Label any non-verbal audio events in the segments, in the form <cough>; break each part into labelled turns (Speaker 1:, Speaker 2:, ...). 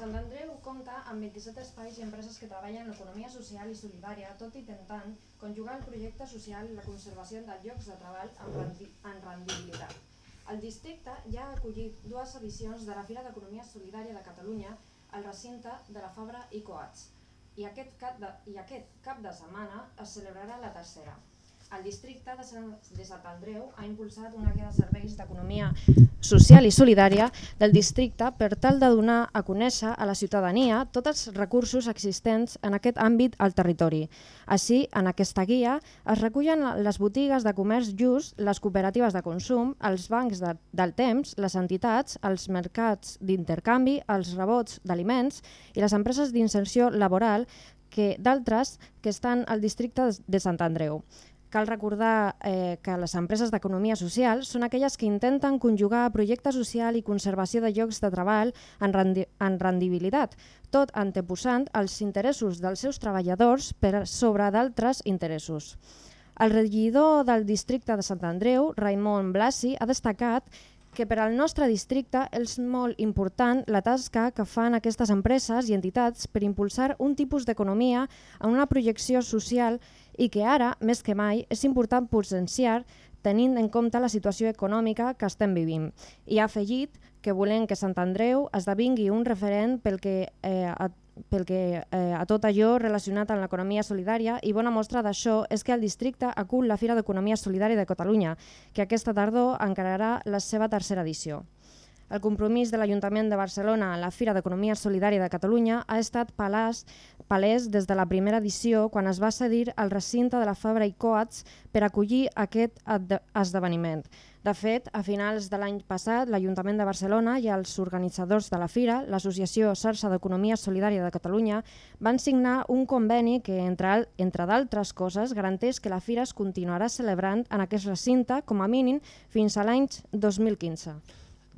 Speaker 1: Sant Andreu compta amb 27 espais i empreses que treballen en l'economia social i solidària, tot intentant conjugar el projecte social i la conservació dels llocs de treball amb rendibilitat. El districte ja ha acollit dues edicions de la Fira d'Economia Solidària de Catalunya al recinte de la Fabra i Coats i aquest cap de, i aquest cap de setmana es celebrarà la tercera. El districte de Sant, de Sant Andreu ha impulsat una guia de serveis d'economia social i solidària del districte per tal de donar a conèixer a la ciutadania tots els recursos existents en aquest àmbit al territori. Així, en aquesta guia es recullen les botigues de comerç just, les cooperatives de consum, els bancs de, del temps, les entitats, els mercats d'intercanvi, els rebots d'aliments i les empreses d'inserció laboral que d'altres que estan al districte de Sant Andreu. Cal recordar eh, que les empreses d'economia social són aquelles que intenten conjugar projecte social i conservació de llocs de treball en, rendi en rendibilitat, tot anteposant els interessos dels seus treballadors per sobre d'altres interessos. El regidor del districte de Sant Andreu, Raimon Blasi, ha destacat que per al nostre districte és molt important la tasca que fan aquestes empreses i entitats per impulsar un tipus d'economia en una projecció social i que ara, més que mai, és important potenciar tenint en compte la situació econòmica que estem vivint. I ha afegit que volem que Sant Andreu esdevingui un referent pel que, eh, pel que eh, a tot allò relacionat amb l'economia solidària i bona mostra d'això és que el districte acull la Fira d'Economia Solidària de Catalunya, que aquesta tardor encararà la seva tercera edició. El compromís de l'Ajuntament de Barcelona a la Fira d'Economia Solidària de Catalunya ha estat palès, palès des de la primera edició quan es va cedir el recinte de la Fabra i Coats per acollir aquest esdeveniment. De fet, a finals de l'any passat, l'Ajuntament de Barcelona i els organitzadors de la Fira, l'Associació Xarxa d'Economia Solidària de Catalunya, van signar un conveni que, entre, entre d'altres coses, garanteix que la Fira es continuarà celebrant en aquest recinte com a mínim fins a l'any 2015.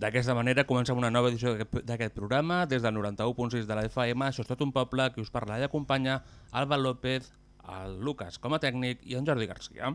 Speaker 2: D'aquesta manera comencem una nova edició d'aquest programa des del 91.6 de la FM. Això és tot un poble que us parla i acompanya Alba López, el Lucas com a tècnic i en Jordi Garcia.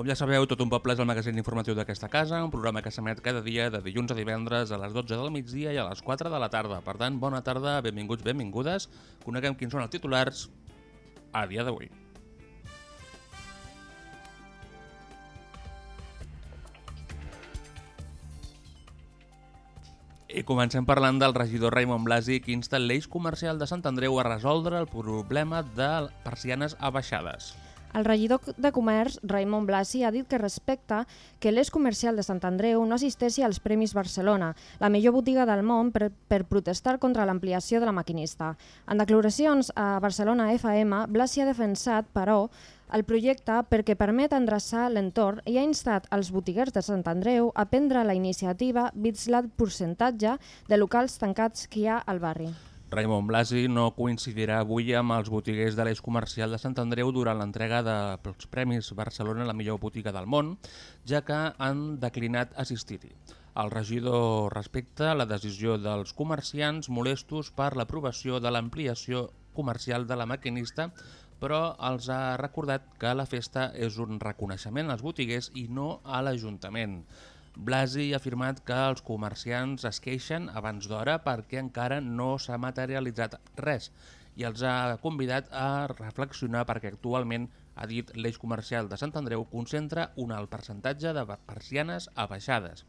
Speaker 2: Com ja sabeu, Tot un poble és el magazín informatiu d'aquesta casa, un programa que s'emet cada dia de dilluns a divendres a les 12 del migdia i a les 4 de la tarda. Per tant, bona tarda, benvinguts, benvingudes. Coneguem quins són els titulars a dia d'avui. I comencem parlant del regidor Raimon Blasi que insta l'eix comercial de Sant Andreu a resoldre el problema de persianes abaixades.
Speaker 1: El regidor de Comerç, Raimon Blasi, ha dit que respecta que l'eix comercial de Sant Andreu no assisteixi als Premis Barcelona, la millor botiga del món, per, per protestar contra l'ampliació de la maquinista. En declaracions a Barcelona FM, Blasi ha defensat, però, el projecte perquè permet endreçar l'entorn i ha instat els botiguers de Sant Andreu a prendre la iniciativa vist el percentatge de locals tancats que hi ha al barri.
Speaker 2: Raimon Blasi no coincidirà avui amb els botiguers de l'eix comercial de Sant Andreu durant l'entrega dels Premis Barcelona la millor botiga del món, ja que han declinat assistir-hi. El regidor respecta la decisió dels comerciants molestos per l'aprovació de l'ampliació comercial de la maquinista, però els ha recordat que la festa és un reconeixement als botiguers i no a l'Ajuntament. Blasi ha afirmat que els comerciants es queixen abans d'hora perquè encara no s'ha materialitzat res i els ha convidat a reflexionar perquè actualment, ha dit l'eix comercial de Sant Andreu, concentra un alt percentatge de persianes abaixades.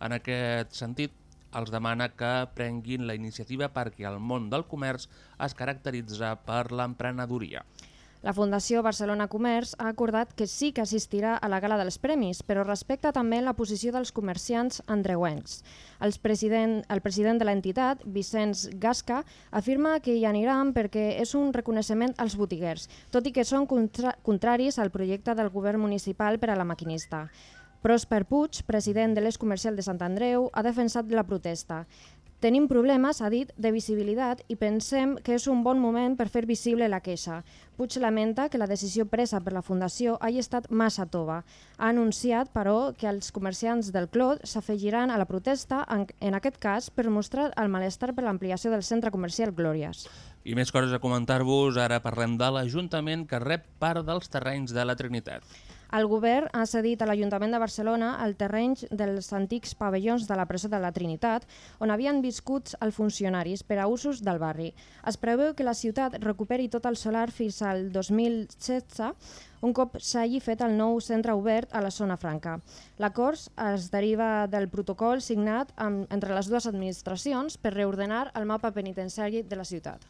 Speaker 2: En aquest sentit, els demana que prenguin la iniciativa perquè el món del comerç es caracteritza per l'emprenedoria.
Speaker 1: La Fundació Barcelona Comerç ha acordat que sí que assistirà a la gala dels premis, però respecta també la posició dels comerciants andreuencs. El president, el president de l'entitat, Vicenç Gasca, afirma que hi aniran perquè és un reconeixement als botiguers, tot i que són contra contraris al projecte del govern municipal per a la maquinista. Prosper Puig, president de l'Eix Comercial de Sant Andreu, ha defensat la protesta. Tenim problemes, ha dit, de visibilitat i pensem que és un bon moment per fer visible la queixa. Puig lamenta que la decisió presa per la Fundació hagi estat massa tova. Ha anunciat, però, que els comerciants del Clot s'afegiran a la protesta, en, en aquest cas per mostrar el malestar per l'ampliació del centre comercial Glòries.
Speaker 2: I més coses a comentar-vos, ara parlem de l'Ajuntament que rep part dels terrenys de la Trinitat.
Speaker 1: El govern ha cedit a l'Ajuntament de Barcelona el terreny dels antics pavellons de la presó de la Trinitat, on havien viscut els funcionaris per a usos del barri. Es preveu que la ciutat recuperi tot el solar fins al 2016, un cop s'hagi fet el nou centre obert a la zona franca. L'acord es deriva del protocol signat amb, entre les dues administracions per reordenar el mapa penitenciari de la ciutat.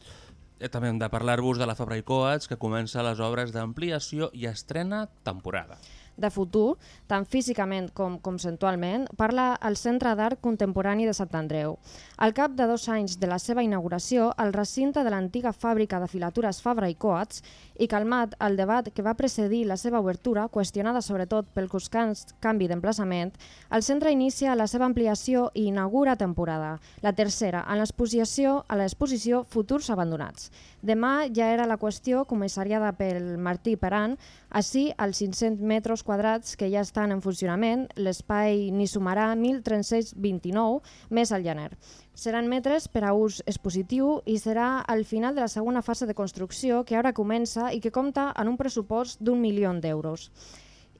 Speaker 2: Eh, També hem de parlar-vos de la Fabra i Coats, que comença les obres d'ampliació i estrena temporada.
Speaker 1: De futur, tant físicament com conceptualment, parla el Centre d'Art Contemporani de Sant Andreu. Al cap de dos anys de la seva inauguració, el recinte de l'antiga fàbrica de filatures Fabra i Coats i calmat el debat que va precedir la seva obertura, qüestionada sobretot pel constant canvi d'emplaçament, el centre inicia la seva ampliació i inaugura temporada, la tercera en l'exposició a l'exposició Futurs Abandonats. Demà ja era la qüestió comissariada pel Martí Peran, així als 500 metres quadrats que ja estan en funcionament, l'espai n'hi sumarà 1.329 més al gener. Seran metres per a ús expositiu i serà al final de la segona fase de construcció que ara comença i que compta en un pressupost d'un milió d'euros.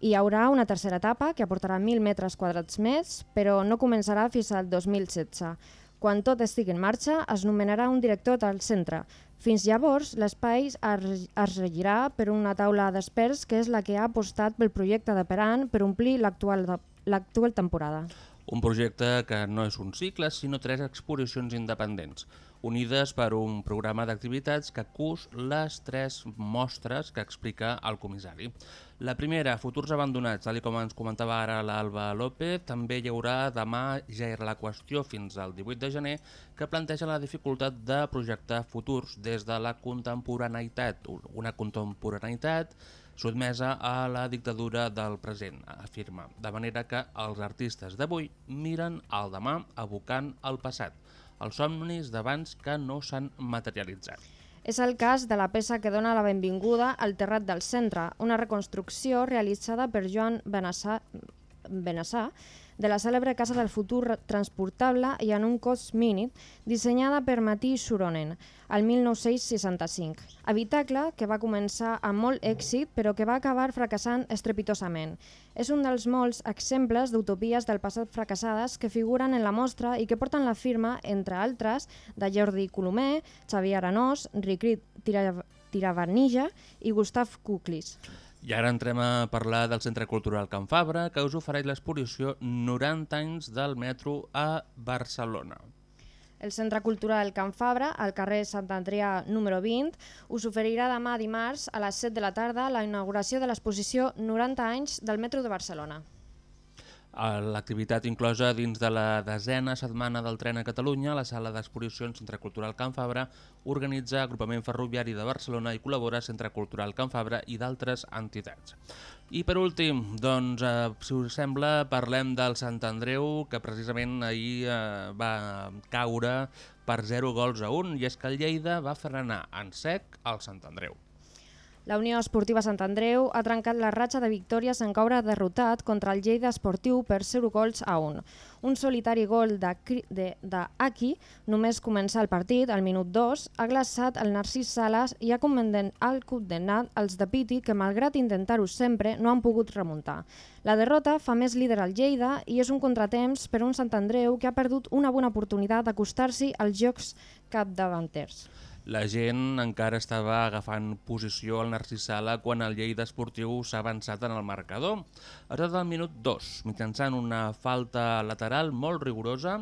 Speaker 1: Hi haurà una tercera etapa que aportarà 1.000 metres quadrats més, però no començarà fins al 2016. Quan tot estigui en marxa, es nomenarà un director del centre. Fins llavors, l'espai es regirà per una taula d'experts que és la que ha apostat pel projecte de Peran per omplir l'actual temporada.
Speaker 2: Un projecte que no és un cicle, sinó tres exposicions independents, unides per un programa d'activitats que cus les tres mostres que explica el comissari. La primera, Futurs abandonats, tal com ens comentava ara l'Alba López, també hi haurà demà, ja era la qüestió fins al 18 de gener, que planteja la dificultat de projectar futurs des de la contemporaneïtat, una contemporaneïtat sotmesa a la dictadura del present, afirma, de manera que els artistes d'avui miren al demà abocant al passat, els somnis d'abans que no s'han materialitzat.
Speaker 1: És el cas de la peça que dona la benvinguda al Terrat del Centre, una reconstrucció realitzada per Joan Benassà, Benassà de la cèlebre Casa del Futur transportable i en un cost mínim, dissenyada per Matí Suronen, al 1965. Habitacle que va començar amb molt èxit però que va acabar fracassant estrepitosament. És un dels molts exemples d'utopies del passat fracassades que figuren en la mostra i que porten la firma, entre altres, de Jordi Colomer, Xavier Aranós, Ricrit Tiravanija i Gustav Kuklis.
Speaker 2: I ara entrem a parlar del Centre Cultural Can Fabra, que us ofereix l'exposició 90 anys del metro a Barcelona.
Speaker 1: El Centre Cultural Can Fabra, al carrer Sant Andrea número 20, us oferirà demà dimarts a les 7 de la tarda la inauguració de l'exposició 90 anys del metro de Barcelona.
Speaker 2: L'activitat inclosa dins de la desena setmana del tren a Catalunya, la sala d'exposicions Centre Cultural Can Fabra organitza Agrupament Ferroviari de Barcelona i col·labora Centre Cultural Can Fabra i d'altres entitats. I per últim, doncs, eh, si us sembla, parlem del Sant Andreu, que precisament ahir eh, va caure per 0 gols a 1, i és que el Lleida va frenar en sec al Sant Andreu.
Speaker 1: La Unió Esportiva Sant Andreu ha trencat la ratxa de victòries en caure derrotat contra el Lleida Esportiu per 0 gols a 1. Un solitari gol d'Aki només començar el partit, al minut 2, ha glaçat el Narcís Sales i ha condemnat els de Piti que, malgrat intentar-ho sempre, no han pogut remuntar. La derrota fa més líder al Lleida i és un contratemps per un Sant Andreu que ha perdut una bona oportunitat d'acostar-s'hi als jocs capdavanters.
Speaker 2: La gent encara estava agafant posició al Narcissala quan el Lleida Esportiu s'ha avançat en el marcador. Ha estat al minut 2, mitjançant una falta lateral molt rigorosa,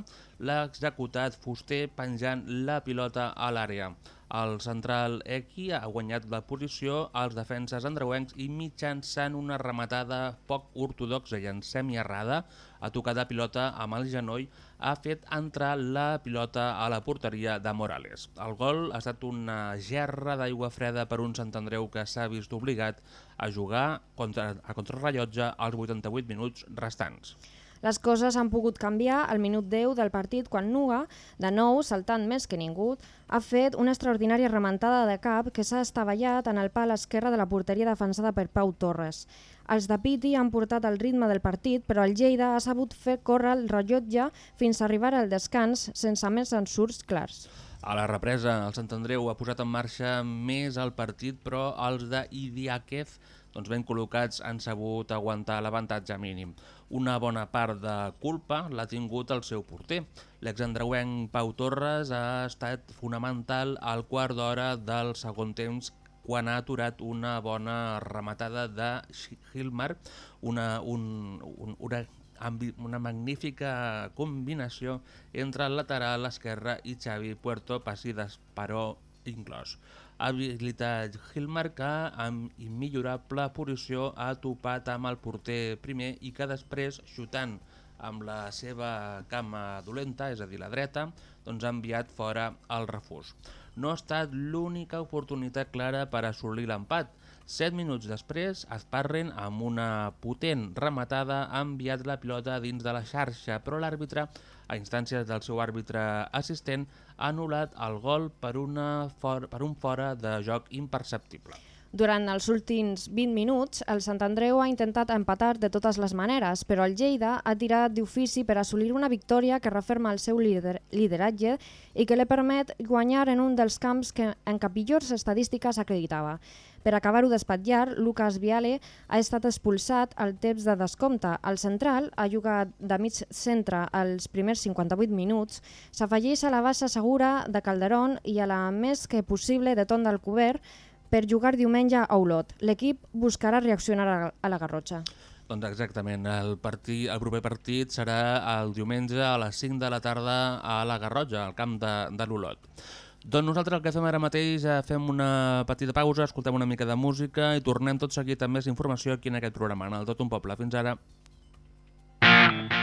Speaker 2: l'ha executat Fuster penjant la pilota a l'àrea. El central Equi ha guanyat la posició als defenses andreuencs i mitjançant una rematada poc ortodoxa i en semi-errada, ha tocat la pilota amb el genoll, ha fet entrar la pilota a la porteria de Morales. El gol ha estat una gerra d'aigua freda per un Sant Andreu que s'ha vist obligat a jugar contra, a contrarrellotge als 88 minuts restants.
Speaker 1: Les coses han pogut canviar al minut 10 del partit quan Nuga, de nou, saltant més que ningú, ha fet una extraordinària rementada de cap que s'ha estavellat en el pal esquerre de la porteria defensada per Pau Torres. Els de Piti han portat el ritme del partit, però el Lleida ha sabut fer córrer el rellotge fins a arribar al descans sense més ensurts clars.
Speaker 2: A la represa, el Sant Andreu ha posat en marxa més el partit, però els de Idiáquez doncs ben col·locats han sabut aguantar l'avantatge mínim. Una bona part de culpa l'ha tingut el seu porter. L'exandreuenc Pau Torres ha estat fonamental al quart d'hora del segon temps quan ha aturat una bona rematada de Hilmar, una, un, un, una, una magnífica combinació entre el lateral esquerre i Xavi Puerto, passi d'Esperó inclòs habilitat Hilmar que amb immillorable posició ha topat amb el porter primer i que després, xutant amb la seva cama dolenta, és a dir, la dreta, doncs ha enviat fora el refús. No ha estat l'única oportunitat clara per assolir l'empat. Set minuts després, Esparren, amb una potent rematada, ha enviat la pilota dins de la xarxa, però l'àrbitre, a instàncies del seu àrbitre assistent, ha anul·lat el gol per, una for per un fora de joc imperceptible.
Speaker 1: Durant els últims 20 minuts, el Sant Andreu ha intentat empatar de totes les maneres, però el Lleida ha tirat d'ofici per assolir una victòria que referma el seu lider lideratge i que li permet guanyar en un dels camps que en cap millors estadístiques acreditava. Per acabar-ho d'espatllar, Lucas Viale ha estat expulsat al temps de descompte. El central ha jugat de mig centre als primers 58 minuts, s'afegeix a la baixa segura de Calderón i a la més que possible de Ton del Cobert per jugar diumenge a Olot. L'equip buscarà reaccionar a la Garrotxa.
Speaker 2: Doncs exactament, el, partit, el proper partit serà el diumenge a les 5 de la tarda a la Garrotxa, al camp de, de l'Olot. Doncs nosaltres el que fem ara mateix, eh, fem una petita pausa, escoltem una mica de música i tornem tot seguit amb més informació aquí en aquest programa, en el Tot un Poble. Fins ara.
Speaker 3: se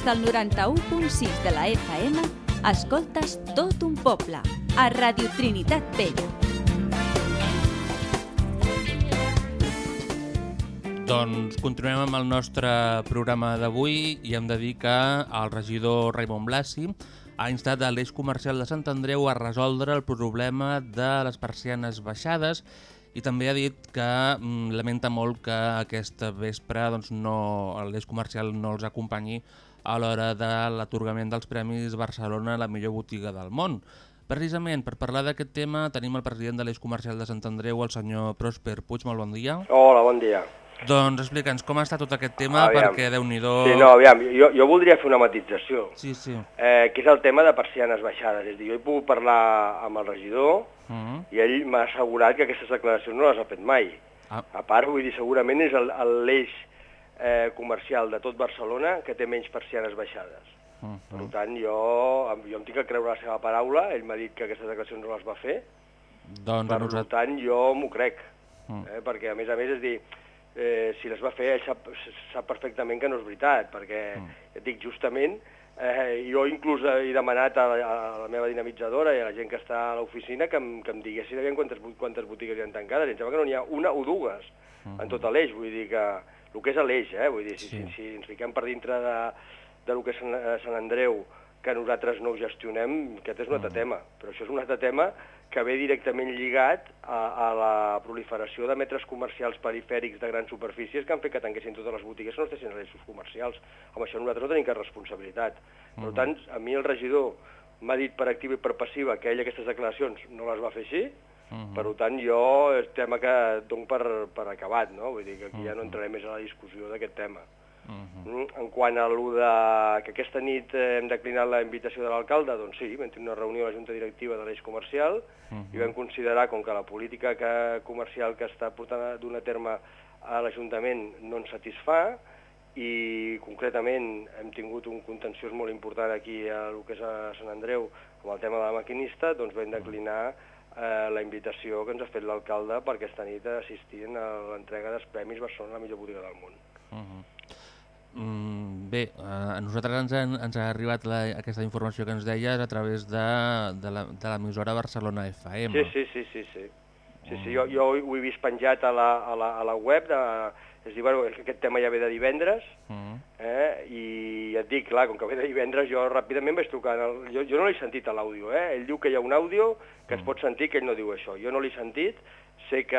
Speaker 4: Des del 91.6 de la FM, escoltes tot un poble, a Radio Trinitat Vella.
Speaker 2: Doncs continuem amb el nostre programa d'avui i hem de dir que el regidor Raimon Blasi ha instat l'eix comercial de Sant Andreu a resoldre el problema de les persianes baixades i també ha dit que mm, lamenta molt que aquesta vespre doncs, no, l'eix comercial no els acompanyi a l'hora de l'atorgament dels Premis Barcelona la millor botiga del món. Precisament per parlar d'aquest tema tenim el president de l'eix comercial de Sant Andreu, el senyor Prosper Puig. Molt bon dia.
Speaker 5: Hola, bon dia.
Speaker 2: Doncs explica'ns com està tot aquest tema,
Speaker 5: Aviam.
Speaker 2: perquè déu nhi
Speaker 5: Sí, no, aviam, jo, jo voldria fer una matització,
Speaker 2: Sí, sí.
Speaker 5: eh, que és el tema de persianes baixades. És a dir, jo he pogut parlar amb el regidor
Speaker 2: Uh -huh.
Speaker 5: i ell m'ha assegurat que aquestes declaracions no les ha fet mai.
Speaker 2: ah,
Speaker 5: A part, vull dir, segurament és el- el- l'eix eh, comercial de tot Barcelona que té menys persianes baixades.
Speaker 2: uh
Speaker 5: Per
Speaker 2: -huh.
Speaker 5: tant, jo, jo em tinc que creure la seva paraula, ell m'ha dit que aquestes declaracions no les va fer,
Speaker 2: Doncs
Speaker 5: per
Speaker 2: nosaltres...
Speaker 5: tant, jo m'ho crec,
Speaker 2: Mm.
Speaker 5: eh, perquè a més a més és dir, eh, si les va fer ell sap, sap perfectament que no és veritat, perquè,
Speaker 2: Mm.
Speaker 5: ja et dic, justament, eh, jo inclús he demanat a la, a la meva dinamitzadora i a la gent que està a l'oficina que, em, que em diguessin aviam quantes, quantes botigues hi ha tancades, i em sembla que no n'hi ha una o dues en tot l'eix, vull dir que, el que és l'eix, eh, vull dir, si,
Speaker 2: Sí.
Speaker 5: si, si ens fiquem per dintre de, de lo que és Sant, eh, Sant Andreu, que nosaltres no ho gestionem, aquest és un altre tema, però això és un altre tema que ve directament lligat a, a la proliferació de metres comercials perifèrics de grans superfícies que han fet que tanquessin totes les botigues que no estessin als eixos comercials. Amb això nosaltres no tenim cap responsabilitat. Per tant, a mi el regidor m'ha dit per activa i per passiva que ell aquestes declaracions no les va fer així,
Speaker 2: Mhm.
Speaker 5: per tant, jo és tema que dono per, per acabat, no? Vull dir que aquí ja no entraré més a la discussió d'aquest tema.
Speaker 2: Mhm.
Speaker 5: Mm, En quant a de que aquesta nit eh, hem declinat la invitació de l'alcalde, doncs sí, vam tenir una reunió a la Junta Directiva de l'eix comercial i vam considerar, com que la política que, comercial que està portant a- dut a terme a l'Ajuntament no ens satisfà i concretament hem tingut un contenciós molt important aquí a lo que és a Sant Andreu amb el tema de la maquinista, doncs vam declinar eh, la invitació que ens ha fet l'alcalde per aquesta nit assistint a l'entrega dels Premis Barcelona la millor botiga del món.
Speaker 2: Mhm. Mm, bé, eh, a nosaltres ens, han, ens ha arribat la, aquesta informació que ens deies a través de, de la- de l'emissora Barcelona FM.
Speaker 5: Sí, sí, sí, sí, sí. Sí, sí, jo, jo ho he vist penjat a la, a la, a la web, de, és dir, bueno, aquest tema ja ve de divendres,
Speaker 2: Mhm.
Speaker 5: eh? i et dic, clar, com que ve de divendres, jo ràpidament vaig trucar, el, jo, jo no l'he sentit a l'àudio, eh? ell diu que hi ha un àudio que es pot sentir, que ell no diu això, jo no l'he sentit, sé que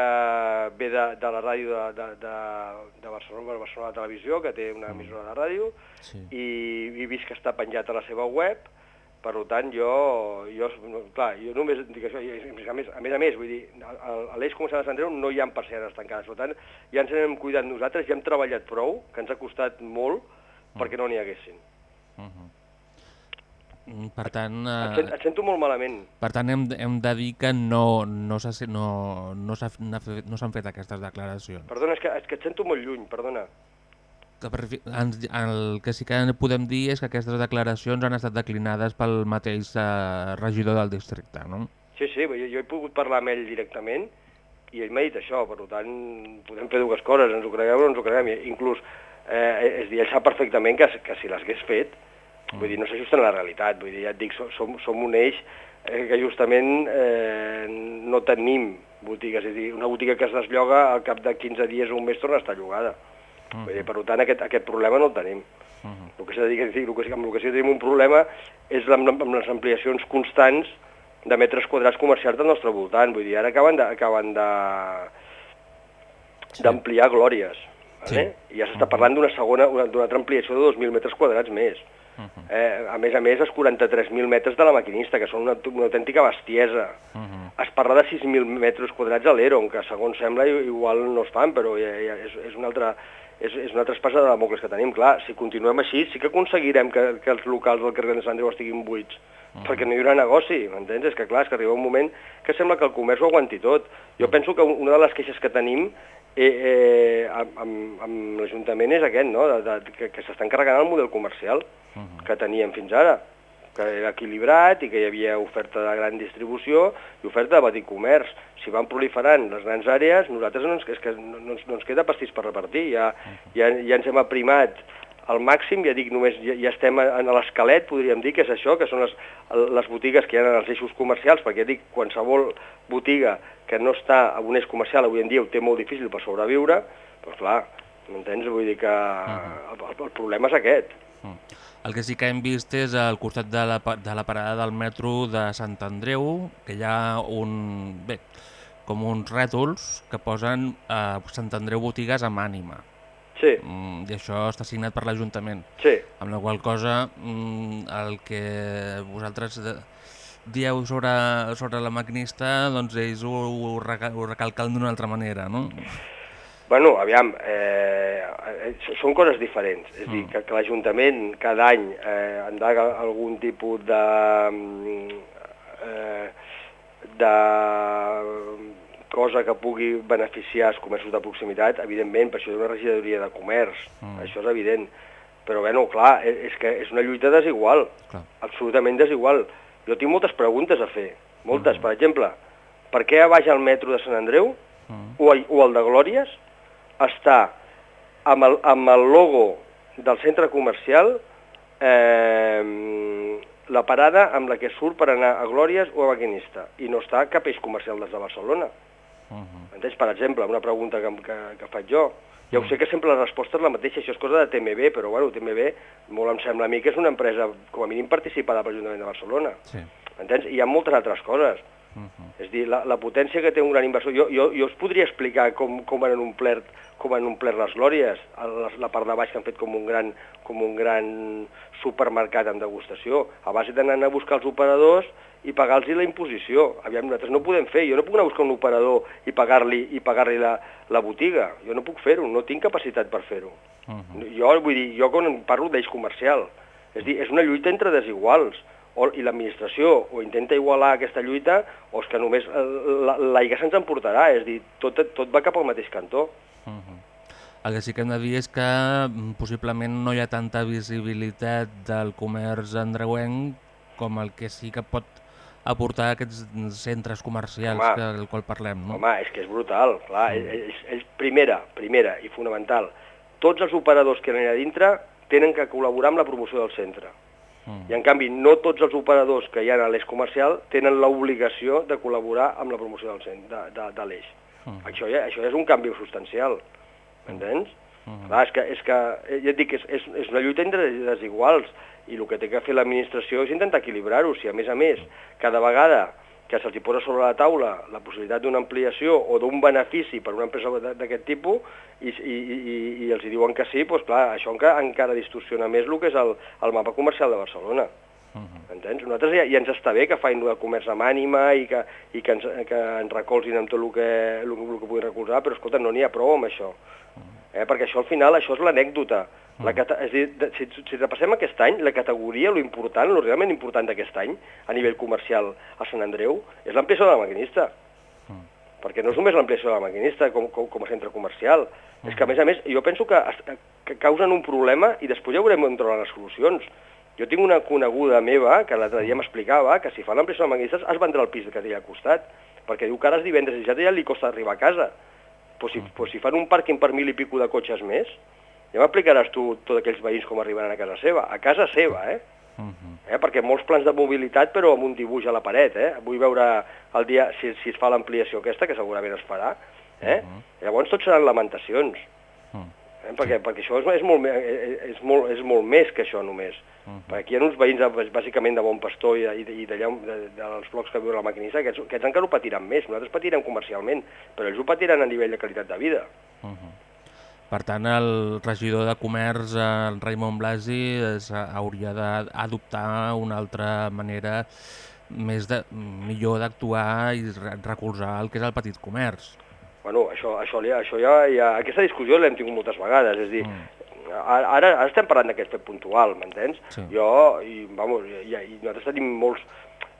Speaker 5: ve de, de la ràdio de, de, de, de Barcelona, Barcelona Televisió, que té una emissora de ràdio,
Speaker 2: Sí.
Speaker 5: i he vist que està penjat a la seva web, per tant, jo, jo, clar, jo només dic això, a més a més, a més vull dir, a, a l'Eix Comercial de Sant Andreu no hi ha persianes tancades, per tant, ja ens hem cuidat nosaltres, ja hem treballat prou, que ens ha costat molt perquè no n'hi haguessin.
Speaker 2: Mhm. Mm, Per tant,
Speaker 5: Et, sent,
Speaker 2: eh,
Speaker 5: et sento molt malament.
Speaker 2: per tant hem, hem de dir que no, no s'ha no, no fet- no s'han fet aquestes declaracions.
Speaker 5: Perdona, és que, és que et sento molt lluny, perdona.
Speaker 2: Que per, fi- ens, el que sí que podem dir és que aquestes declaracions han estat declinades pel mateix eh, regidor del districte, no?
Speaker 5: Sí, sí, jo, jo he pogut parlar amb ell directament i ell m'ha dit això, per tant, podem fer dues coses, ens ho creguem o no ens ho creguem. Inclús, eh, és dir, ell sap perfectament que, que si l'hagués fet, vull dir, no s'ajusten a la realitat, vull dir, ja et dic, som, som, un eix eh, que justament eh, no tenim botigues, és dir, una botiga que es deslloga al cap de 15 dies o un mes torna a estar llogada. Vull dir, per tant, aquest, aquest problema no el tenim. El que s'ha de dir, dir, el que, sí- amb el que sí que tenim un problema és amb, amb les ampliacions constants de metres quadrats comercials del nostre voltant. Vull dir, ara acaben de, acaben de d'ampliar glòries. Vale? I ja s'està parlant d'una segona, una- d'una altra ampliació de 2.000 metres quadrats més. eh, a més a més, els 43.000 metres de la maquinista, que són una, una autèntica bestiesa. Es parla de 6.000 metres quadrats a l'Eron, que segons sembla igual no es fan, però ja, ja és, és una altra és, és una altra espasa de Damocles que tenim. Clar, si continuem així, sí que aconseguirem que, que els locals del carrer de Sant Andreu estiguin buits, perquè no hi haurà negoci, m'entens? És que clar, és que arriba un moment que sembla que el comerç ho aguanti tot. Jo penso que una de les queixes que tenim eh, eh, amb, amb, amb l'Ajuntament és aquest, no? De, de, que, que s'estan carregant el model comercial que teníem fins ara, que era equilibrat i que hi havia oferta de gran distribució i oferta de petit comerç. Si van proliferant les grans àrees, nosaltres no ens, és que no, no, ens, no ens queda pastís per repartir. Ja, ja, ja ens hem aprimat al màxim, ja dic, només ja, ja estem en l'esquelet, podríem dir que és això, que són les, les botigues que hi ha en els eixos comercials, perquè ja dic, qualsevol botiga que no està a un eix comercial avui en dia ho té molt difícil per sobreviure, doncs clar, m'entens? Vull dir que el, el, el problema és aquest.
Speaker 2: El que sí que hem vist és al costat de la, de la parada del metro de Sant Andreu, que hi ha un... bé, com uns rètols que posen eh, Sant Andreu Botigues amb ànima.
Speaker 5: Sí,
Speaker 2: Mm, I això està signat per l'Ajuntament.
Speaker 5: sí,
Speaker 2: Amb la qual cosa, mm, el que vosaltres de, dieu sobre, sobre la maquinista, doncs ells ho, ho, ho recalquen d'una altra manera, no?
Speaker 5: Bueno, aviam, eh, eh, són coses diferents. És a dir, que, que l'Ajuntament cada any eh, endaga algun tipus de... mm, Eh, de cosa que pugui beneficiar els comerços de proximitat, evidentment, per això ha una regidoria de comerç, mm. això és evident. Però, bueno, clar, és, és que és una lluita desigual,
Speaker 2: Clar.
Speaker 5: absolutament desigual. Jo tinc moltes preguntes a fer, moltes. Mm. Per exemple, per què a baix al metro de Sant Andreu
Speaker 2: Mm.
Speaker 5: o, el- o el de Glòries està amb el, amb el logo del centre comercial eh, la parada amb la que surt per anar a Glòries o a Maquinista i no està cap eix comercial des de Barcelona.
Speaker 2: Uh -huh.
Speaker 5: Entens? Per exemple, una pregunta que, que, que faig jo. Ja ho sé que sempre la resposta és la mateixa, això és cosa de TMB, però bueno, TMB molt em sembla a mi que és una empresa com a mínim participada per l'Ajuntament de Barcelona.
Speaker 2: Sí.
Speaker 5: Entens? I hi ha moltes altres coses.
Speaker 2: Uh -huh.
Speaker 5: És a dir, la, la potència que té un gran inversor... Jo, jo, jo us podria explicar com, com han omplert com han omplert les glòries, a la, part de baix que han fet com un gran, com un gran supermercat amb degustació, a base d'anar a buscar els operadors i pagar-los la imposició. Aviam, nosaltres no podem fer, jo no puc anar a buscar un operador i pagar-li i pagar-li la, la botiga, jo no puc fer-ho, no tinc capacitat per fer-ho.
Speaker 2: Uh -huh.
Speaker 5: Jo, vull dir, jo quan parlo d'eix comercial, és dir, és una lluita entre desiguals, o, i l'administració o intenta igualar aquesta lluita o és que només eh, la- l'aigua se'ns emportarà, és dir, tot, tot va cap al mateix cantó.
Speaker 2: Uh -huh. El que sí que hem de dir és que mm, possiblement no hi ha tanta visibilitat del comerç andreuenc com el que sí que pot aportar aquests centres comercials
Speaker 5: Home.
Speaker 2: que, del qual parlem. No?
Speaker 5: Home, és que és brutal, clar, és, és, és primera, primera i fonamental, tots els operadors que ha a dintre tenen que col·laborar amb la promoció del centre.
Speaker 2: Mm.
Speaker 5: I en canvi, no tots els operadors que hi ha a l'eix comercial tenen l'obligació de col·laborar amb la promoció del cent, de, de, de l'eix.
Speaker 2: Mm.
Speaker 5: Això, ja, això ja és un canvi substancial, m'entens?
Speaker 2: Mm.
Speaker 5: Clar, és que, és que eh, ja et dic, és, és, és una lluita entre desiguals i el que té que fer l'administració és intentar equilibrar-ho. Si a més a més, cada vegada que se'ls posa sobre la taula la possibilitat d'una ampliació o d'un benefici per una empresa d'aquest tipus i, i, i, i els diuen que sí, doncs clar, això encara, encara distorsiona més el que és el, el mapa comercial de Barcelona.
Speaker 2: Mhm.
Speaker 5: Entens? Nosaltres ja, ja ens està bé que fain el comerç amb ànima i que, i que, ens, que ens recolzin amb tot el que, el, el que puguin recolzar, però escolta, no n'hi ha prou amb això. Eh? Perquè això al final, això és l'anècdota. La cata és dir, si, si repassem aquest any, la categoria, lo important, lo realment important d'aquest any, a nivell comercial a Sant Andreu, és l'ampliació de la maquinista. Perquè no és només l'ampliació de la maquinista com, com, com a centre comercial. És que, a més a més, jo penso que, es- que causen un problema i després ja veurem on trobar les solucions. Jo tinc una coneguda meva que l'altre dia m'explicava que si fa l'ampliació de la maquinista es vendrà el pis que té al costat, perquè diu que ara és divendres i ja li costa arribar a casa. Pues si, pues si fan un pàrquing per mil i pico de cotxes més, ja m'explicaràs tu tots aquells veïns com arribaran a casa seva. A casa seva, eh?
Speaker 2: Mhm.
Speaker 5: eh? perquè molts plans de mobilitat però amb un dibuix a la paret, eh? Vull veure el dia, si, si es fa l'ampliació aquesta, que segurament es farà, eh? Llavors tot seran lamentacions,
Speaker 2: Mhm.
Speaker 5: eh? perquè, perquè això és, és, molt, me- eh, és, molt, és molt més que això només. Perquè aquí hi ha uns veïns de- bàsicament de Bon Pastor i, i, d'allà, de, dels blocs que viuen a la maquinista, aquests, aquests encara ho patiran més, nosaltres patirem comercialment, però ells ho patiran a nivell de qualitat de vida.
Speaker 2: Mhm. Per tant, el regidor de comerç, eh, el Raimon Blasi, es, hauria d'adoptar una altra manera més de, millor d'actuar i re- recolzar el que és el petit comerç.
Speaker 5: Bueno, això, això, això ja, ja, aquesta discussió l'hem tingut moltes vegades, és a dir, ara, ara ara estem parlant d'aquest fet puntual, m'entens?
Speaker 2: Sí.
Speaker 5: Jo, i, vamos, i, i nosaltres tenim molts,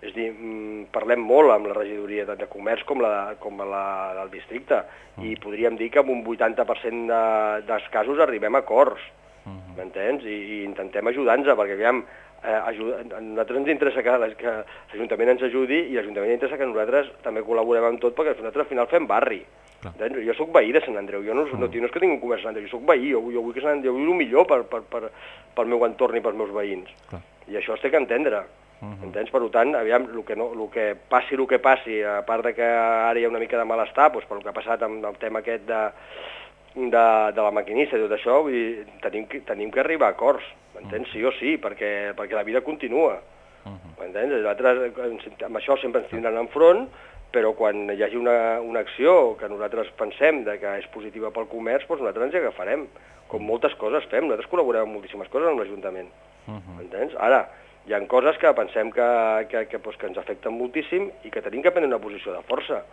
Speaker 5: és dir, mm, parlem molt amb la regidoria tant de comerç com la, com la del districte, i podríem dir que en un 80% de, dels casos arribem a acords, m'entens? I, I intentem ajudar-nos, perquè aviam, eh, ajuda, a nosaltres ens interessa que, que l'Ajuntament ens ajudi i l'Ajuntament interessa que nosaltres també col·laborem amb tot perquè nosaltres al final fem barri.
Speaker 2: Clar.
Speaker 5: Entens? Jo sóc veí de Sant Andreu, jo no, no, no és que tingui un comerç a Sant Andreu, jo sóc veí, jo, jo vull que Sant Andreu vull el millor per, per, per, pel meu entorn i pels meus veïns.
Speaker 2: Clar.
Speaker 5: I això es té que entendre. Uh -huh. Entens? Per tant, aviam, el que, no, el que passi el que passi, a part de que ara hi ha una mica de malestar, doncs, per el que ha passat amb el tema aquest de, de, de la maquinista i tot això, vull dir, tenim, que, tenim que arribar a acords, m'entens? Sí o sí, perquè, perquè la vida continua.
Speaker 2: Uh -huh.
Speaker 5: M'entens? Nosaltres eh, amb això sempre ens tindran enfront, però quan hi hagi una, una acció que nosaltres pensem de que és positiva pel comerç, doncs nosaltres ens hi agafarem, com moltes coses fem. Nosaltres col·laborem moltíssimes coses amb l'Ajuntament.
Speaker 2: Uh -huh.
Speaker 5: Entens? Ara, hi ha coses que pensem que, que, que, doncs, que ens afecten moltíssim i que tenim que prendre una posició de força.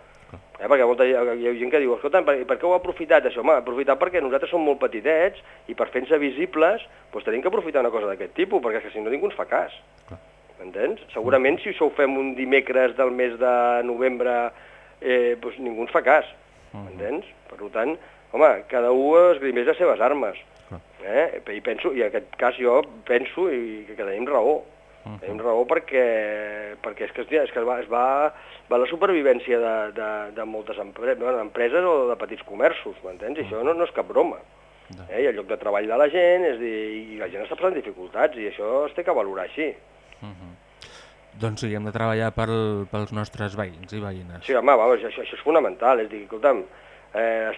Speaker 5: Eh, perquè molta, hi ha gent que diu, escolta, per, per què heu aprofitat això? Home, aprofitat perquè nosaltres som molt petitets i per fer-nos visibles doncs tenim que aprofitar una cosa d'aquest tipus, perquè és que si no ningú ens fa cas.
Speaker 2: Clar.
Speaker 5: Entens? Segurament si això ho fem un dimecres del mes de novembre, eh, doncs ningú ens fa cas. Entens? Per tant, home, cada un esgrimeix les seves armes. Eh? I penso, i en aquest cas jo penso i que, tenim raó. Tenim raó perquè, perquè és que, hòstia, és que es va, es va, va la supervivència de, de, de moltes empre bueno, empreses o de petits comerços, m'entens? I això no, no és cap broma. Eh? I el lloc de treball de la gent, és dir, i la gent està passant dificultats, i això es té que valorar així.
Speaker 2: Doncs sí, hem de treballar pel, pels nostres veïns i veïnes.
Speaker 5: Sí, home, vamos, això, això és fonamental, és dir, escolta'm, eh,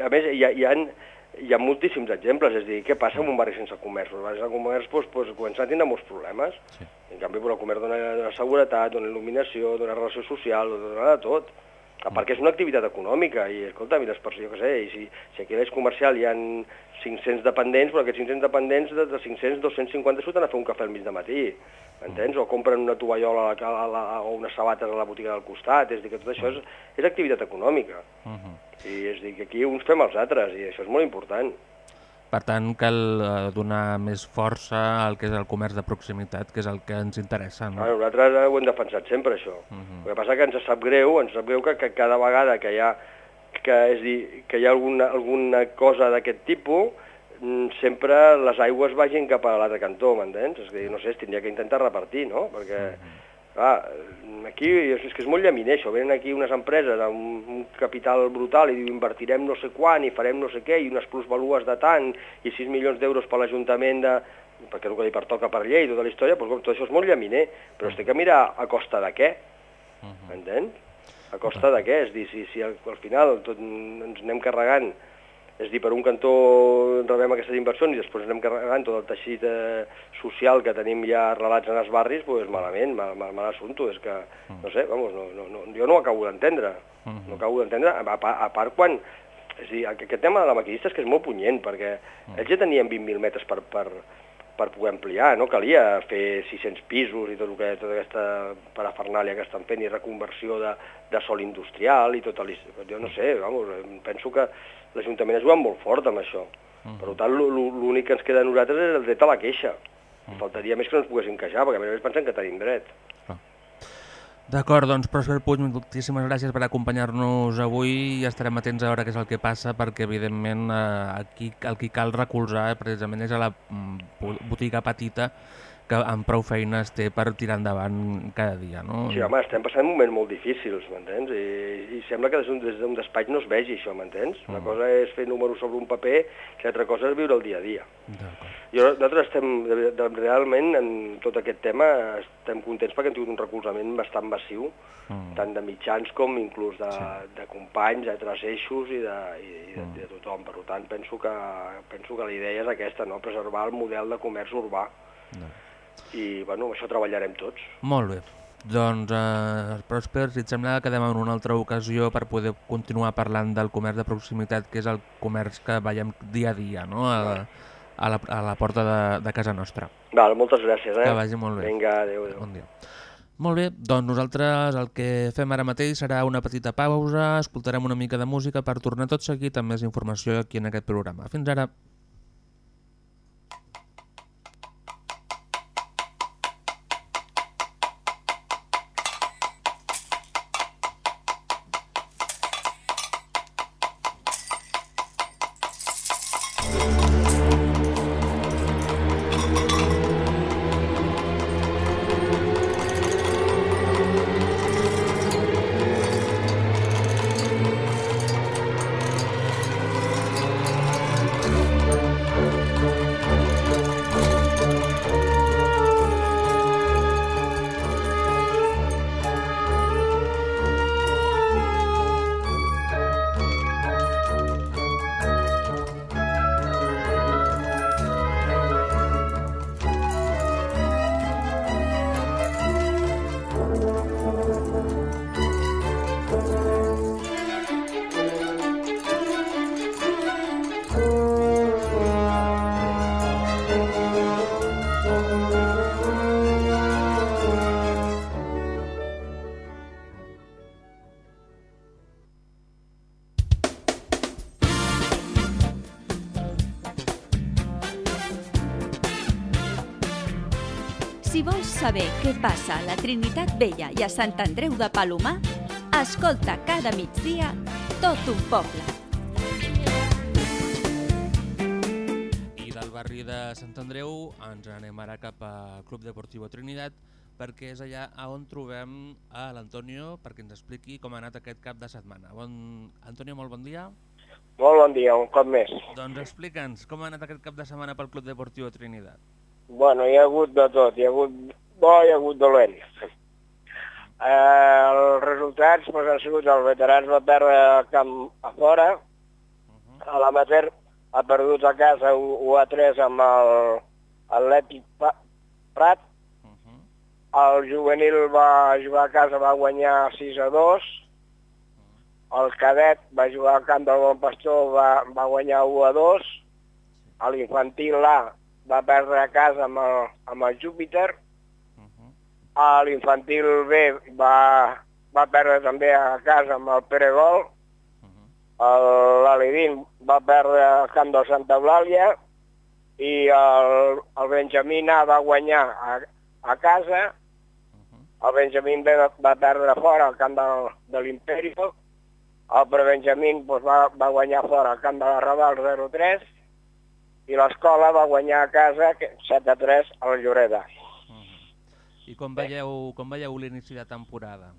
Speaker 5: a més hi ha, hi, ha, hi ha moltíssims exemples, és dir, què passa en un barri sense comerç? Un barri sense comerç doncs, doncs, comença a tindre molts problemes,
Speaker 2: Sí.
Speaker 5: en canvi doncs, el comerç dona, dona seguretat, dona il·luminació, dona relació social, dona de tot. A part que és una activitat econòmica i, escolta, i les persones, jo què sé, i si, si aquí a l'eix comercial hi ha 500 dependents, però aquests 500 dependents de, de 500, 250 surten a fer un cafè al mig de matí, entens? O compren una tovallola a la, a la, o unes sabates a la botiga del costat, és dir, que tot això és, és activitat econòmica.
Speaker 2: Uh -huh.
Speaker 5: I és dir, que aquí uns fem els altres, i això és molt important.
Speaker 2: Per tant, cal eh, donar més força al que és el comerç de proximitat, que és el que ens interessa. No?
Speaker 5: Ah, nosaltres ho hem defensat sempre, això. Uh -huh. El que passa que ens sap greu, ens sap greu que, que cada vegada que hi ha, que, és dir, que hi ha alguna, alguna cosa d'aquest tipus, mm, sempre les aigües vagin cap a l'altre cantó, m'entens? És que, no sé, es tindria que intentar repartir, no? Perquè, clar, aquí és, és que és molt llaminer això, venen aquí unes empreses amb un, capital brutal i diu invertirem no sé quant i farem no sé què i unes plusvalues de tant i 6 milions d'euros per l'Ajuntament de perquè el que li pertoca per llei, tota la història, com, tot això és molt llaminer, però es té que mirar a costa de què, entens? A costa de què? És dir, si, si al, al final tot, ens anem carregant, és dir, per un cantó rebem aquestes inversions i després anem carregant tot el teixit eh, social que tenim ja arrelats en els barris, doncs malament, mal, mal, mal assumpte, és que, no sé, vamos, no, no, no, jo no ho acabo d'entendre, no acabo d'entendre, a, a, a part quan, és a dir, aquest tema de la maquinista és que és molt punyent, perquè ells ja tenien 20.000 metres per, per, per poder ampliar, no calia fer 600 pisos i tot el que, tota aquesta parafernàlia que estan fent i reconversió de, de sol industrial i tot el... Jo no sé, vamos, penso que l'Ajuntament ha jugat molt fort amb això. Per tant, l'ú- l'ú- l'únic que ens queda a nosaltres és el dret a la queixa. Faltaria més que no ens poguessin queixar, perquè a més a més pensem que tenim dret.
Speaker 2: D'acord, doncs Pròsper Puig, moltíssimes gràcies per acompanyar-nos avui i estarem atents a veure què és el que passa perquè evidentment eh, aquí el que cal recolzar precisament és a la mm, bo- botiga petita que amb prou feines té per tirar endavant cada dia, no?
Speaker 5: Sí, home, estem passant moments molt difícils, m'entens? I, I sembla que des d'un des d'un despatx no es vegi això, m'entens? Una cosa és fer números sobre un paper i l'altra cosa és viure el dia a dia.
Speaker 2: D'acord.
Speaker 5: Jo, nosaltres estem, de, de, realment, en tot aquest tema, estem contents perquè hem tingut un recolzament bastant massiu,
Speaker 2: Mm.
Speaker 5: tant de mitjans com inclús de, de companys, d'altres eixos i de, i, i de, de tothom. Per tant, penso que, penso que la idea és aquesta, no? preservar el model de comerç urbà. I, bueno, això treballarem tots.
Speaker 2: Molt bé. Doncs, eh, Pròsper, si et sembla, quedem en una altra ocasió per poder continuar parlant del comerç de proximitat, que és el comerç que veiem dia a dia, no? A, a, la, a la porta de, de casa nostra.
Speaker 5: Val, moltes gràcies, eh?
Speaker 2: Que vagi molt bé.
Speaker 5: Vinga, adéu, adéu.
Speaker 2: Bon dia. Molt bé, doncs nosaltres el que fem ara mateix serà una petita pausa, escoltarem una mica de música per tornar tot seguit amb més informació aquí en aquest programa. Fins ara.
Speaker 4: Saber què passa a la Trinitat Vella i a Sant Andreu de Palomar, escolta cada migdia tot un poble.
Speaker 2: I del barri de Sant Andreu ens anem ara cap al Club Deportivo Trinitat perquè és allà on trobem a l'Antonio perquè ens expliqui com ha anat aquest cap de setmana. Bon... Antonio, molt bon dia.
Speaker 6: Molt bon dia, un cop més.
Speaker 2: Doncs explica'ns com ha anat aquest cap de setmana pel Club Deportivo Trinitat.
Speaker 6: Bueno, hi ha hagut de tot, hi ha hagut bo i hi ha hagut dolent. Eh, els resultats pues, han sigut el veterans va perdre el camp a fora, a l'amater ha perdut a casa 1 a 3 amb el Atlètic Pa- Prat,
Speaker 2: Uh -huh.
Speaker 6: el juvenil va jugar a casa, va guanyar 6 a 2, el cadet va jugar al camp del Bon Pastor, va, va guanyar 1 a 2, l'infantil A va perdre a casa amb el, amb el Júpiter,
Speaker 2: Uh -huh.
Speaker 6: A l'infantil B va, va perdre també a casa amb el Peregol,
Speaker 2: Uh -huh.
Speaker 6: el- l'Alidín va perdre al camp del Santa Eulàlia i el, el Benjamín A va guanyar a, a casa, el Benjamín B va, va perdre fora al camp del, de l'Imperio, el Prebenjamín doncs, va, va guanyar fora al camp de la Raval 0-3 i l'escola va guanyar a casa que- 7-3 al Lloreda.
Speaker 2: I com veieu, com veieu l'inici de temporada?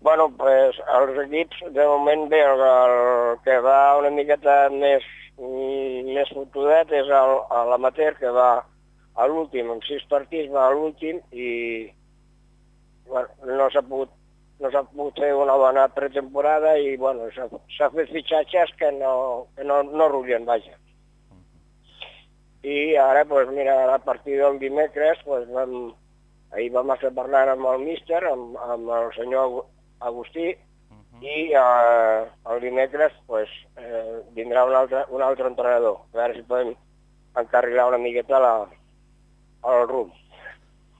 Speaker 6: Bueno, pues, els equips, de moment bé, el, el que va una miqueta més, més fotudet és l'amater, que va a l'últim, amb sis partits va a l'últim i bueno, no s'ha pogut no s'ha pogut fer una bona pretemporada i bueno, s'ha s'ha fet fitxatges que no, que no, no rullen, vaja. I ara, pues, mira, a partir del dimecres, pues, vam, ahir vam estar parlant amb el míster, amb, amb el senyor Agu- Agustí, i eh, el dimecres pues, eh, vindrà un altre, un altre entrenador, a veure si podem encarrilar una miqueta la, el rumb.